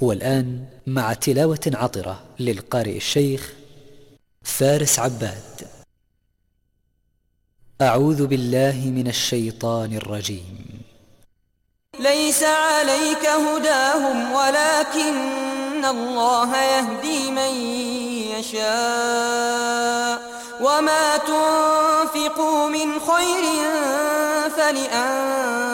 والآن مع تلاوة عطرة للقارئ الشيخ فارس عباد. أعوذ بالله من الشيطان الرجيم. ليس عليك هداهم ولكن الله يهدي من يشاء. وما تنفقوا من خير فلأنفسكم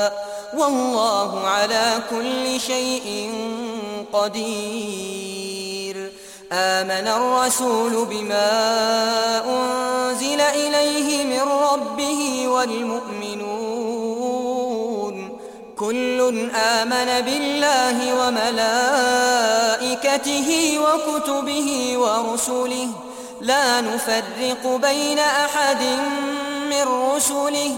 والله على كل شيء قدير. آمن الرسول بما أنزل إليه من ربه والمؤمنون. كل آمن بالله وملائكته وكتبه ورسله. لا نفرق بين أحد من رسله.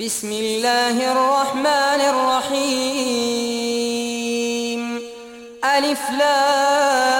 بسم الله الرحمن الرحيم الف لام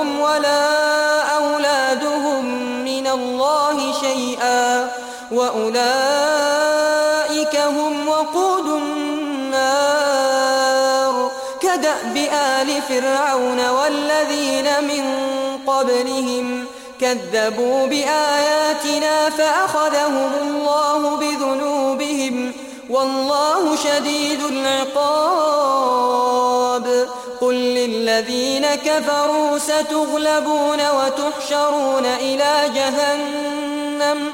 آل فرعون والذين من قبلهم كذبوا بآياتنا فأخذهم الله بذنوبهم والله شديد العقاب. قل للذين كفروا ستغلبون وتحشرون إلى جهنم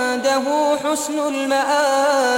عنده حسن المآب.